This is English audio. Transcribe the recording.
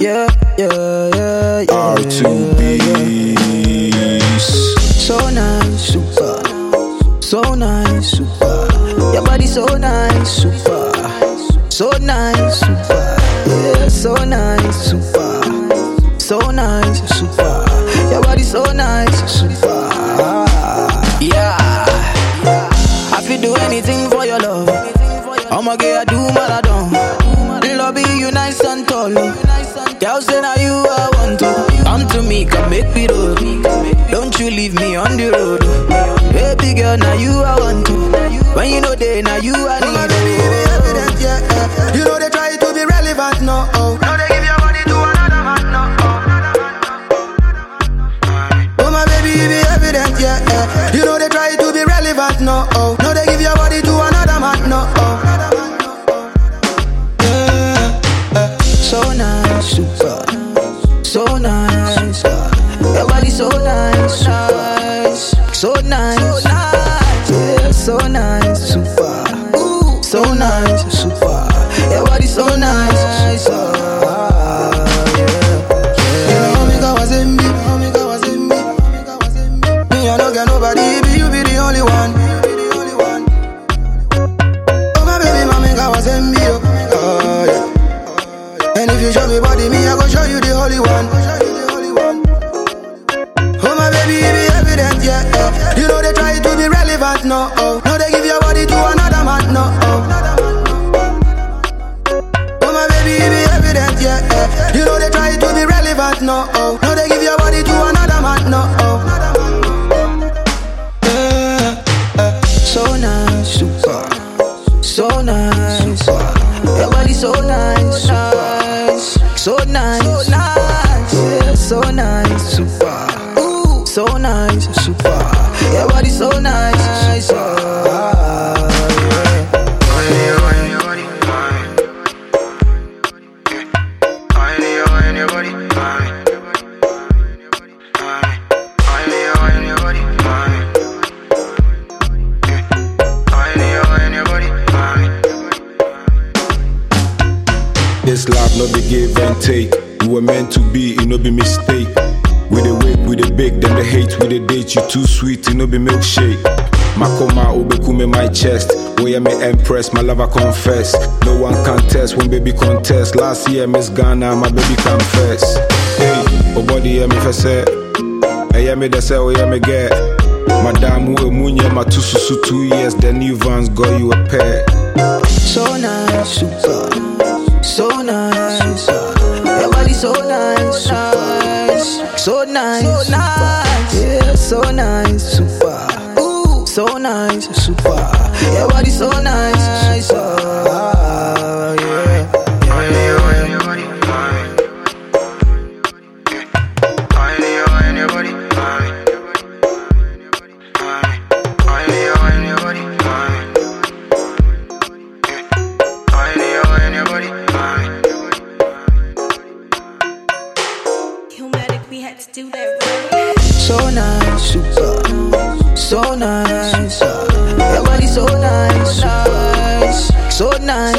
Yeah, yeah, yeah, yeah. R2Bees. So nice, super. So nice, super. Your body so nice, super. So nice, super. Yeah, so nice, super. So nice, super. Your body so nice, super. Yeah. I feel do anything for your love. I'ma get I do marathon. Love you nice and tall. Girl say now you I want to. Come to me, come make me roll. Don't you leave me on the road. Baby girl, now you I want to. When you know they, now you I need. baby, be evident, yeah, yeah. You know they try to be relevant, no, oh. Now they give your body to another man, no, oh. Oh, my baby, be evident, yeah, yeah. So nice, so nice. So nice, yeah, so nice, super. So nice, super. Your body so nice, ah, be no, oh. Now they give your body to another man, no, oh. Oh my baby, it be evident, yeah, yeah. You know they try to be relevant, no, oh. Now they give your body to another man, no, oh. So nice, super. So nice. Your body so nice, nice. So nice, nice. Yeah, so nice, super. So nice, super. Your body so nice, ah, yeah. This love no be give and take. We were meant to be, it no be mistake. We. You too sweet, it no be milkshake. My Makoma obekume my chest. Oh yeah, me empress, my lover confess. No one can test when baby contest. Last year, Miss Ghana, my baby confess. Hey, oh body, yeah, me say. Hey, me say, oh yeah, me get. Madam, who munye, my two susu two years, the new vans got you a pair. So nice, super. So nice. Your body so nice, nice. So nice, so nice. Yeah, so nice, super. ooh, So nice, super. Your body so nice, we had to do that. So nice, super. So nice. Uh. Your body so nice, nice. So nice,